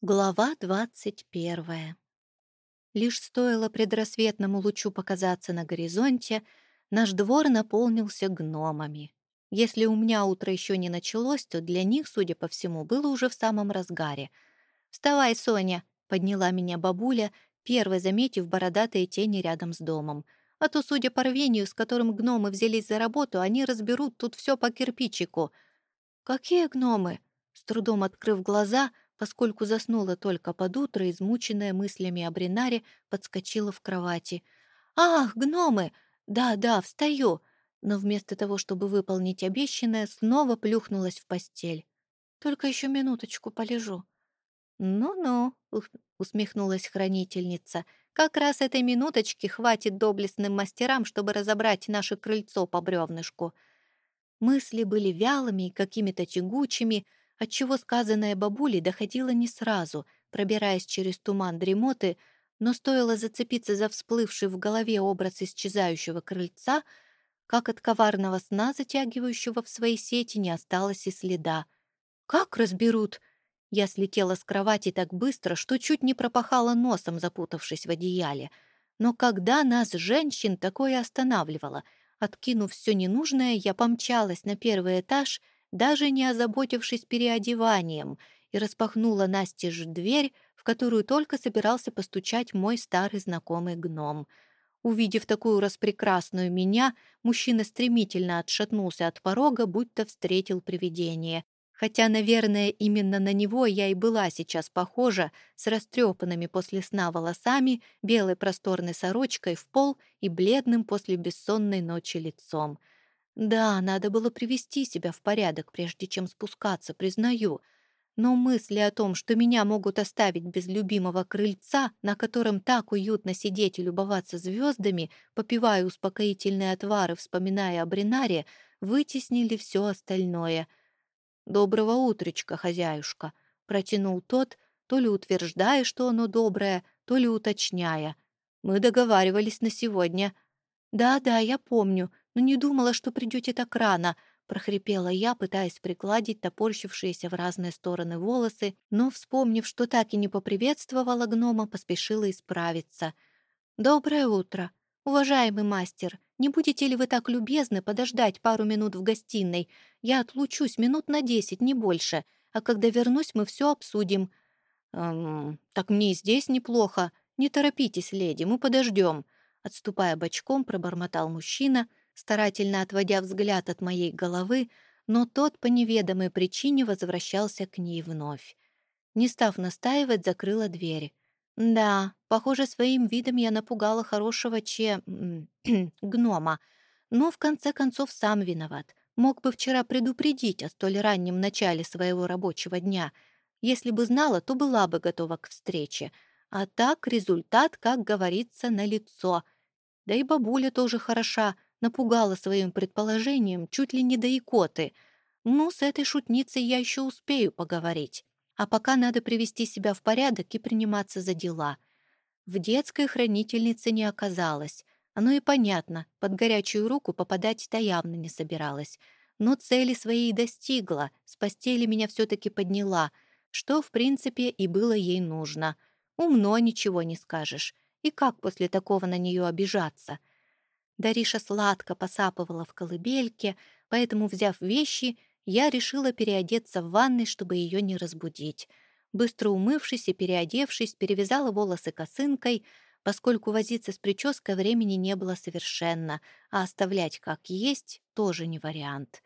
Глава двадцать первая. Лишь стоило предрассветному лучу показаться на горизонте, наш двор наполнился гномами. Если у меня утро еще не началось, то для них, судя по всему, было уже в самом разгаре. «Вставай, Соня!» — подняла меня бабуля, первой заметив бородатые тени рядом с домом. «А то, судя по рвению, с которым гномы взялись за работу, они разберут тут все по кирпичику». «Какие гномы?» С трудом открыв глаза — поскольку заснула только под утро, измученная мыслями о Бринаре, подскочила в кровати. «Ах, гномы! Да-да, встаю!» Но вместо того, чтобы выполнить обещанное, снова плюхнулась в постель. «Только еще минуточку полежу». «Ну-ну», — усмехнулась хранительница, «как раз этой минуточки хватит доблестным мастерам, чтобы разобрать наше крыльцо по бревнышку». Мысли были вялыми и какими-то тягучими, отчего сказанное бабулей доходило не сразу, пробираясь через туман дремоты, но стоило зацепиться за всплывший в голове образ исчезающего крыльца, как от коварного сна, затягивающего в свои сети, не осталось и следа. «Как разберут?» Я слетела с кровати так быстро, что чуть не пропахала носом, запутавшись в одеяле. Но когда нас, женщин, такое останавливало? Откинув все ненужное, я помчалась на первый этаж — даже не озаботившись переодеванием, и распахнула настежь дверь, в которую только собирался постучать мой старый знакомый гном. Увидев такую распрекрасную меня, мужчина стремительно отшатнулся от порога, будто встретил привидение. Хотя, наверное, именно на него я и была сейчас похожа, с растрепанными после сна волосами, белой просторной сорочкой в пол и бледным после бессонной ночи лицом — да, надо было привести себя в порядок, прежде чем спускаться, признаю. Но мысли о том, что меня могут оставить без любимого крыльца, на котором так уютно сидеть и любоваться звездами, попивая успокоительные отвары, вспоминая о Бринаре, вытеснили все остальное. «Доброго утречка, хозяюшка», — протянул тот, то ли утверждая, что оно доброе, то ли уточняя. «Мы договаривались на сегодня». «Да-да, я помню, но не думала, что придете так рано», — прохрипела я, пытаясь пригладить топорщившиеся в разные стороны волосы, но, вспомнив, что так и не поприветствовала гнома, поспешила исправиться. «Доброе утро! Уважаемый мастер, не будете ли вы так любезны подождать пару минут в гостиной? Я отлучусь минут на десять, не больше, а когда вернусь, мы все обсудим». «Эм, так мне и здесь неплохо. Не торопитесь, леди, мы подождем», — отступая бочком, пробормотал мужчина — старательно отводя взгляд от моей головы, но тот по неведомой причине возвращался к ней вновь. Не став настаивать, закрыла дверь. Да, похоже, своим видом я напугала хорошего че... гнома, но в конце концов сам виноват. Мог бы вчера предупредить о столь раннем начале своего рабочего дня. Если бы знала, то была бы готова к встрече. А так результат, как говорится, налицо. Да и бабуля тоже хороша — напугала своим предположением чуть ли не до икоты. Ну, с этой шутницей я еще успею поговорить. А пока надо привести себя в порядок и приниматься за дела. В детской хранительнице не оказалось. Оно и понятно, под горячую руку попадать-то явно не собиралась. Но цели своей достигла, с постели меня все-таки подняла, что, в принципе, и было ей нужно. Умно ничего не скажешь. И как после такого на нее обижаться? Дариша сладко посапывала в колыбельке, поэтому, взяв вещи, я решила переодеться в ванной, чтобы ее не разбудить. Быстро умывшись и переодевшись, перевязала волосы косынкой, поскольку возиться с прической времени не было совершенно, а оставлять как есть тоже не вариант.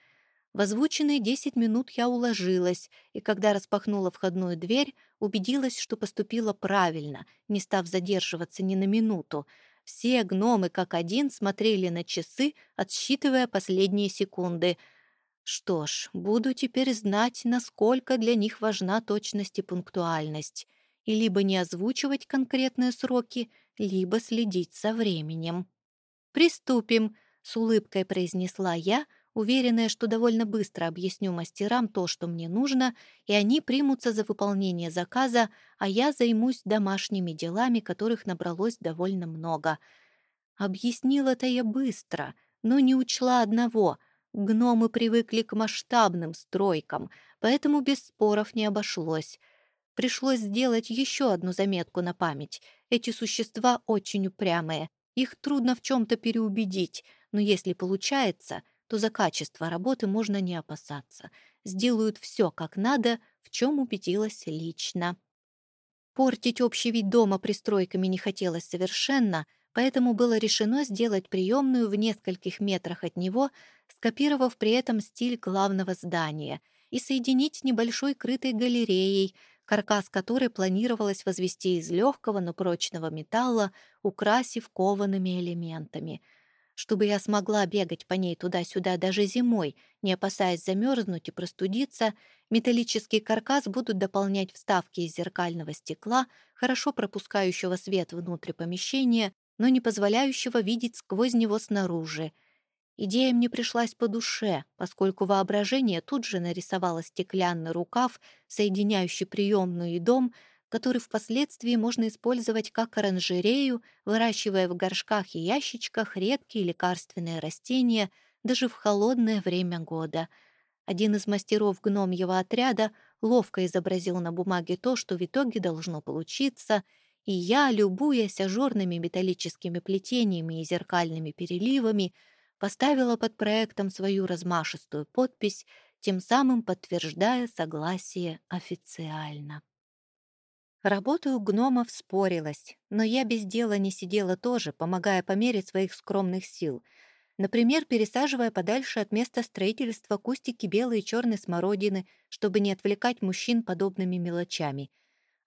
В озвученные десять минут я уложилась, и когда распахнула входную дверь, убедилась, что поступила правильно, не став задерживаться ни на минуту — все гномы как один смотрели на часы, отсчитывая последние секунды. Что ж, буду теперь знать, насколько для них важна точность и пунктуальность. И либо не озвучивать конкретные сроки, либо следить за временем. «Приступим», — с улыбкой произнесла я, — уверенная, что довольно быстро объясню мастерам то, что мне нужно, и они примутся за выполнение заказа, а я займусь домашними делами, которых набралось довольно много. Объяснила-то я быстро, но не учла одного — Гномы привыкли к масштабным стройкам, поэтому без споров не обошлось. Пришлось сделать еще одну заметку на память. Эти существа очень упрямые. Их трудно в чем-то переубедить, но если получается, то за качество работы можно не опасаться. Сделают все как надо, в чем убедилась лично. Портить общий вид дома пристройками не хотелось совершенно, поэтому было решено сделать приемную в нескольких метрах от него, скопировав при этом стиль главного здания, и соединить небольшой крытой галереей, каркас которой планировалось возвести из легкого, но прочного металла, украсив коваными элементами — чтобы я смогла бегать по ней туда-сюда даже зимой, не опасаясь замерзнуть и простудиться, металлический каркас будут дополнять вставки из зеркального стекла, хорошо пропускающего свет внутрь помещения, но не позволяющего видеть сквозь него снаружи. Идея мне пришлась по душе, поскольку воображение тут же нарисовало стеклянный рукав, соединяющий приемную и дом — который впоследствии можно использовать как оранжерею, выращивая в горшках и ящичках редкие лекарственные растения даже в холодное время года. Один из мастеров гномьего отряда ловко изобразил на бумаге то, что в итоге должно получиться, и я, любуясь ажурными металлическими плетениями и зеркальными переливами, поставила под проектом свою размашистую подпись, тем самым подтверждая согласие официально. Работа у гномов спорилась, но я без дела не сидела тоже, помогая по мере своих скромных сил. Например, пересаживая подальше от места строительства кустики белой и черной смородины, чтобы не отвлекать мужчин подобными мелочами.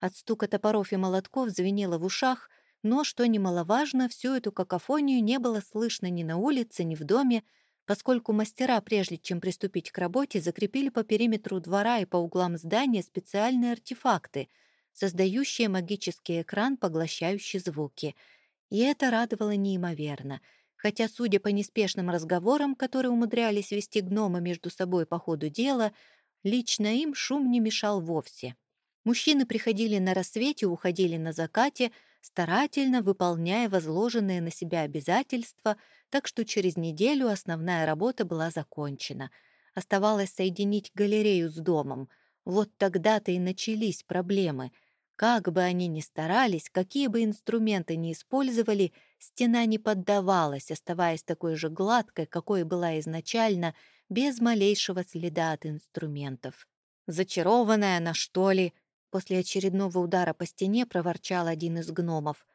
От стука топоров и молотков звенело в ушах, но, что немаловажно, всю эту какофонию не было слышно ни на улице, ни в доме, поскольку мастера, прежде чем приступить к работе, закрепили по периметру двора и по углам здания специальные артефакты — создающие магический экран, поглощающий звуки. И это радовало неимоверно. Хотя, судя по неспешным разговорам, которые умудрялись вести гномы между собой по ходу дела, лично им шум не мешал вовсе. Мужчины приходили на рассвете, уходили на закате, старательно выполняя возложенные на себя обязательства, так что через неделю основная работа была закончена. Оставалось соединить галерею с домом. Вот тогда-то и начались проблемы — как бы они ни старались, какие бы инструменты ни использовали, стена не поддавалась, оставаясь такой же гладкой, какой была изначально, без малейшего следа от инструментов. «Зачарованная она, что ли?» После очередного удара по стене проворчал один из гномов.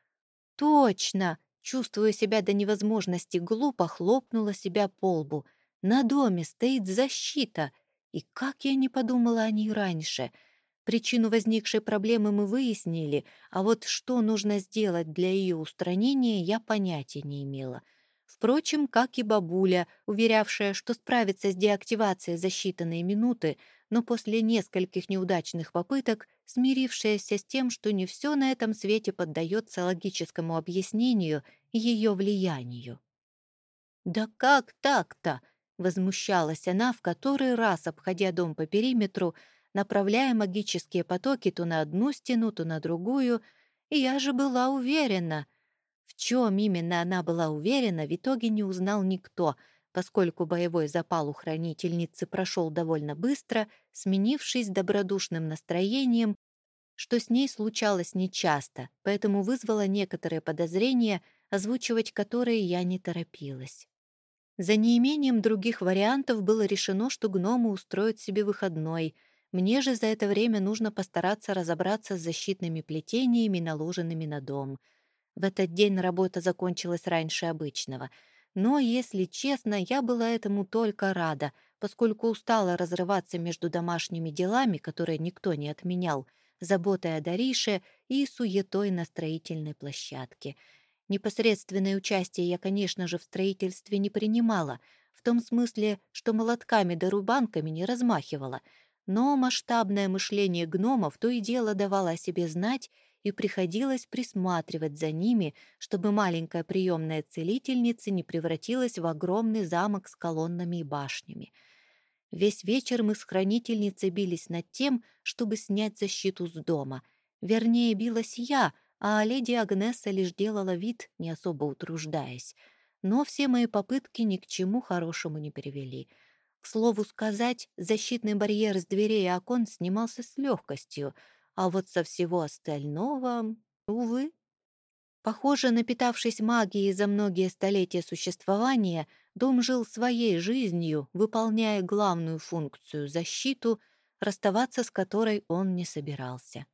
«Точно!» Чувствуя себя до невозможности глупо, хлопнула себя по лбу. «На доме стоит защита!» И как я не подумала о ней раньше — Причину возникшей проблемы мы выяснили, а вот что нужно сделать для ее устранения, я понятия не имела. Впрочем, как и бабуля, уверявшая, что справится с деактивацией за считанные минуты, но после нескольких неудачных попыток, смирившаяся с тем, что не все на этом свете поддается логическому объяснению ее влиянию. «Да как так-то?» — возмущалась она, в который раз, обходя дом по периметру, направляя магические потоки то на одну стену, то на другую, и я же была уверена. В чем именно она была уверена, в итоге не узнал никто, поскольку боевой запал у хранительницы прошел довольно быстро, сменившись добродушным настроением, что с ней случалось нечасто, поэтому вызвало некоторые подозрения, озвучивать которые я не торопилась. За неимением других вариантов было решено, что гномы устроят себе выходной — мне же за это время нужно постараться разобраться с защитными плетениями, наложенными на дом. В этот день работа закончилась раньше обычного. Но, если честно, я была этому только рада, поскольку устала разрываться между домашними делами, которые никто не отменял, заботой о Дарише и суетой на строительной площадке. Непосредственное участие я, конечно же, в строительстве не принимала, в том смысле, что молотками да рубанками не размахивала — но масштабное мышление гномов то и дело давало о себе знать, и приходилось присматривать за ними, чтобы маленькая приемная целительница не превратилась в огромный замок с колоннами и башнями. Весь вечер мы с хранительницей бились над тем, чтобы снять защиту с дома. Вернее, билась я, а леди Агнеса лишь делала вид, не особо утруждаясь. Но все мои попытки ни к чему хорошему не привели — к слову сказать, защитный барьер с дверей и окон снимался с легкостью, А вот со всего остального, увы. Похоже, напитавшись магией за многие столетия существования, дом жил своей жизнью, выполняя главную функцию — защиту, расставаться с которой он не собирался.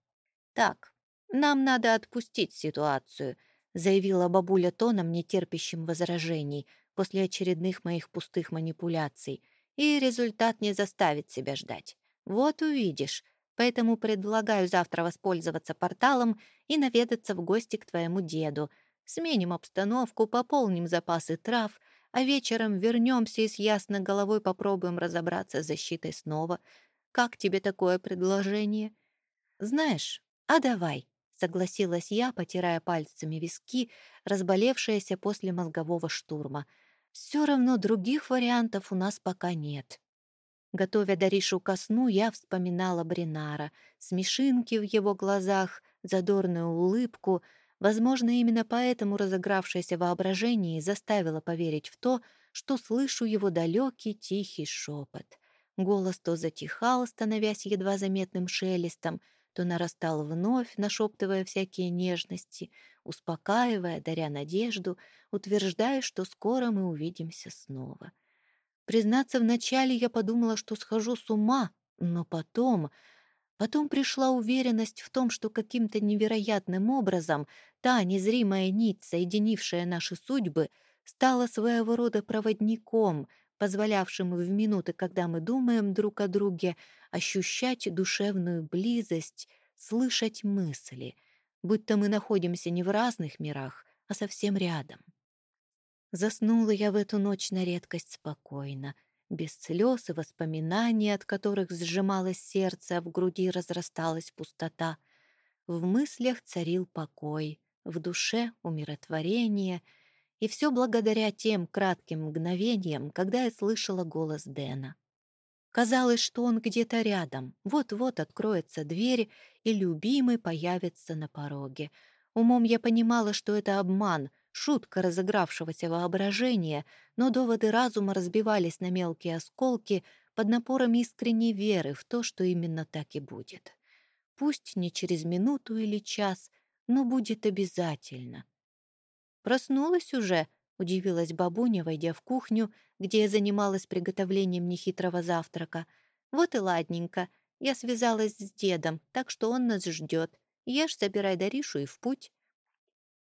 «Так, нам надо отпустить ситуацию», — заявила бабуля тоном, нетерпящим возражений, после очередных моих пустых манипуляций, и результат не заставит себя ждать. «Вот увидишь», Поэтому предлагаю завтра воспользоваться порталом и наведаться в гости к твоему деду. Сменим обстановку, пополним запасы трав, а вечером вернемся и с ясной головой попробуем разобраться с защитой снова. Как тебе такое предложение? Знаешь, а давай, согласилась я, потирая пальцами виски, разболевшиеся после мозгового штурма. Все равно других вариантов у нас пока нет. Готовя Даришу ко сну, я вспоминала Бринара, смешинки в его глазах, задорную улыбку. Возможно, именно поэтому разыгравшееся воображение заставило поверить в то, что слышу его далекий тихий шепот. Голос то затихал, становясь едва заметным шелестом, то нарастал вновь, нашептывая всякие нежности, успокаивая, даря надежду, утверждая, что скоро мы увидимся снова. — Признаться, вначале я подумала, что схожу с ума, но потом... Потом пришла уверенность в том, что каким-то невероятным образом та незримая нить, соединившая наши судьбы, стала своего рода проводником, позволявшим в минуты, когда мы думаем друг о друге, ощущать душевную близость, слышать мысли, будто мы находимся не в разных мирах, а совсем рядом. Заснула я в эту ночь на редкость спокойно, без слез и воспоминаний, от которых сжималось сердце, а в груди разрасталась пустота. В мыслях царил покой, в душе умиротворение, и все благодаря тем кратким мгновениям, когда я слышала голос Дэна. Казалось, что он где-то рядом, вот-вот откроется дверь, и любимый появится на пороге. Умом я понимала, что это обман — шутка разыгравшегося воображения, но доводы разума разбивались на мелкие осколки под напором искренней веры в то, что именно так и будет. Пусть не через минуту или час, но будет обязательно. «Проснулась уже?» — удивилась бабуня, войдя в кухню, где я занималась приготовлением нехитрого завтрака. «Вот и ладненько. Я связалась с дедом, так что он нас ждет. Ешь, забирай Даришу и в путь».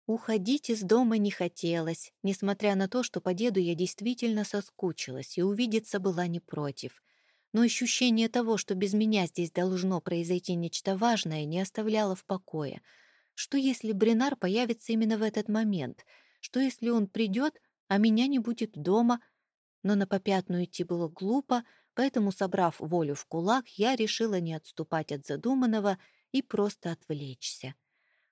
Уходить из дома не хотелось, несмотря на то, что по деду я действительно соскучилась и увидеться была не против. Но ощущение того, что без меня здесь должно произойти нечто важное, не оставляло в покое. Что если Бринар появится именно в этот момент? Что если он придет, а меня не будет дома? Но на попятную идти было глупо, поэтому, собрав волю в кулак, я решила не отступать от задуманного и просто отвлечься.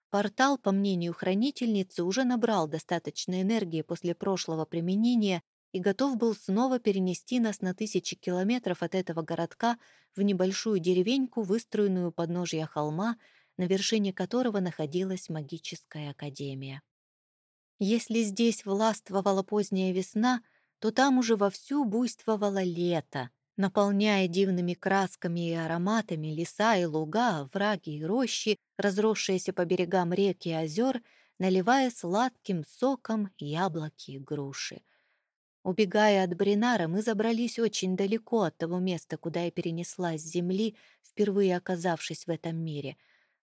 Портал, по мнению хранительницы, уже набрал достаточно энергии после прошлого применения и готов был снова перенести нас на тысячи километров от этого городка в небольшую деревеньку, выстроенную у подножья холма, на вершине которого находилась магическая академия. Если здесь властвовала поздняя весна, то там уже вовсю буйствовало лето — наполняя дивными красками и ароматами леса и луга, враги и рощи, разросшиеся по берегам рек и озер, наливая сладким соком яблоки и груши. Убегая от Бринара, мы забрались очень далеко от того места, куда я перенеслась с земли, впервые оказавшись в этом мире.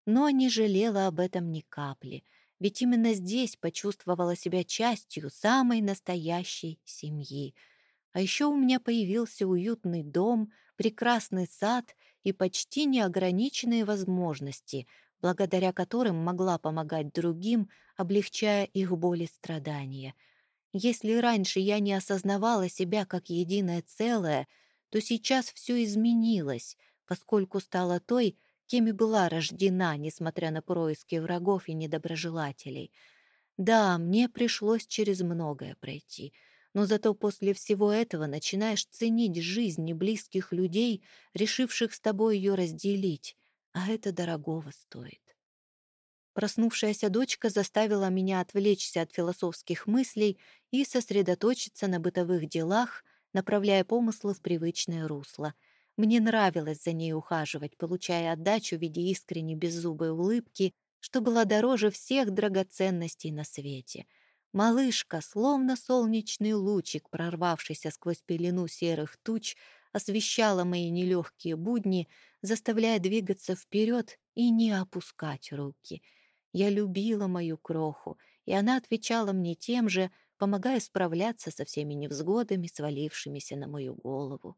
Но не жалела об этом ни капли, ведь именно здесь почувствовала себя частью самой настоящей семьи — а еще у меня появился уютный дом, прекрасный сад и почти неограниченные возможности, благодаря которым могла помогать другим, облегчая их боль и страдания. Если раньше я не осознавала себя как единое целое, то сейчас все изменилось, поскольку стала той, кем и была рождена, несмотря на происки врагов и недоброжелателей. Да, мне пришлось через многое пройти — но зато после всего этого начинаешь ценить жизнь близких людей, решивших с тобой ее разделить, а это дорогого стоит. Проснувшаяся дочка заставила меня отвлечься от философских мыслей и сосредоточиться на бытовых делах, направляя помыслы в привычное русло. Мне нравилось за ней ухаживать, получая отдачу в виде искренней беззубой улыбки, что была дороже всех драгоценностей на свете. Малышка, словно солнечный лучик, прорвавшийся сквозь пелену серых туч, освещала мои нелегкие будни, заставляя двигаться вперед и не опускать руки. Я любила мою кроху, и она отвечала мне тем же, помогая справляться со всеми невзгодами, свалившимися на мою голову.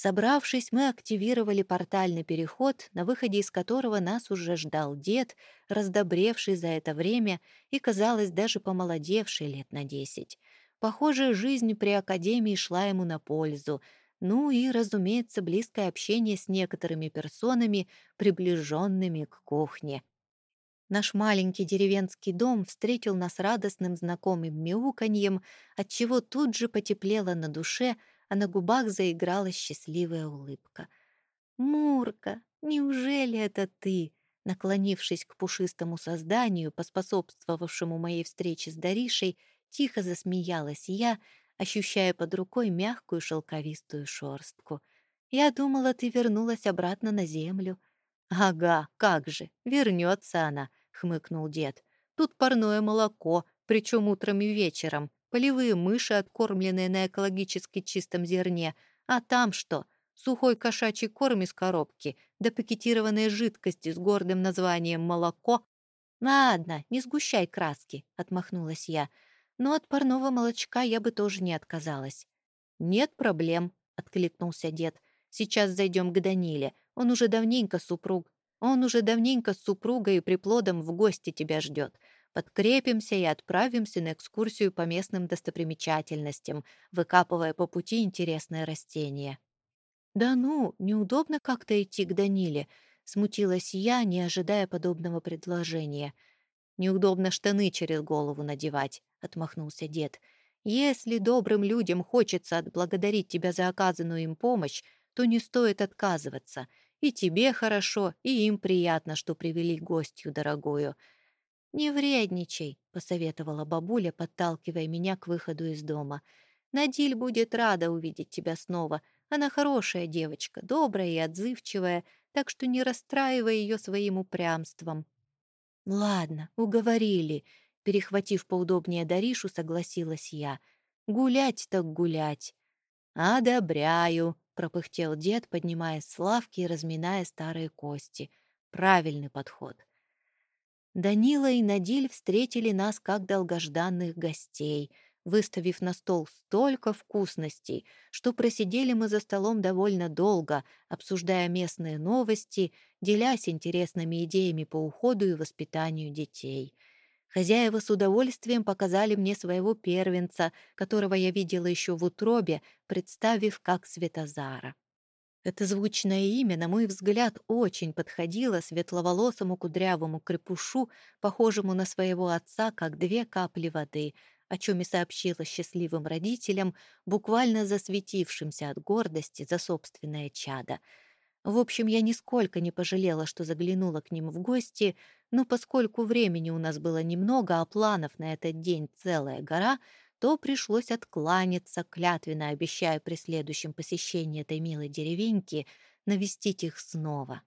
Собравшись, мы активировали портальный переход, на выходе из которого нас уже ждал дед, раздобревший за это время и, казалось, даже помолодевший лет на десять. Похоже, жизнь при Академии шла ему на пользу. Ну и, разумеется, близкое общение с некоторыми персонами, приближенными к кухне. Наш маленький деревенский дом встретил нас радостным знакомым мяуканьем, отчего тут же потеплело на душе, а на губах заиграла счастливая улыбка. «Мурка, неужели это ты?» Наклонившись к пушистому созданию, поспособствовавшему моей встрече с Даришей, тихо засмеялась я, ощущая под рукой мягкую шелковистую шорстку. «Я думала, ты вернулась обратно на землю». «Ага, как же, вернется она», — хмыкнул дед. «Тут парное молоко, причем утром и вечером, полевые мыши, откормленные на экологически чистом зерне. А там что? Сухой кошачий корм из коробки, да пакетированные жидкости с гордым названием «молоко». «Ладно, не сгущай краски», — отмахнулась я. «Но от парного молочка я бы тоже не отказалась». «Нет проблем», — откликнулся дед. «Сейчас зайдем к Даниле. Он уже давненько супруг. Он уже давненько с супругой и приплодом в гости тебя ждет. Подкрепимся и отправимся на экскурсию по местным достопримечательностям, выкапывая по пути интересные растения. «Да ну, неудобно как-то идти к Даниле», — смутилась я, не ожидая подобного предложения. «Неудобно штаны через голову надевать», — отмахнулся дед. «Если добрым людям хочется отблагодарить тебя за оказанную им помощь, то не стоит отказываться. И тебе хорошо, и им приятно, что привели гостью дорогую. «Не вредничай», — посоветовала бабуля, подталкивая меня к выходу из дома. «Надиль будет рада увидеть тебя снова. Она хорошая девочка, добрая и отзывчивая, так что не расстраивай ее своим упрямством». «Ладно, уговорили», — перехватив поудобнее Даришу, согласилась я. «Гулять так гулять». «Одобряю», пропыхтел дед, поднимаясь с лавки и разминая старые кости. Правильный подход. Данила и Надиль встретили нас как долгожданных гостей, выставив на стол столько вкусностей, что просидели мы за столом довольно долго, обсуждая местные новости, делясь интересными идеями по уходу и воспитанию детей — Хозяева с удовольствием показали мне своего первенца, которого я видела еще в утробе, представив как Светозара. Это звучное имя, на мой взгляд, очень подходило светловолосому кудрявому крепушу, похожему на своего отца, как две капли воды, о чем и сообщила счастливым родителям, буквально засветившимся от гордости за собственное чадо — в общем, я нисколько не пожалела, что заглянула к ним в гости, но поскольку времени у нас было немного, а планов на этот день целая гора, то пришлось откланяться, клятвенно обещая при следующем посещении этой милой деревеньки навестить их снова.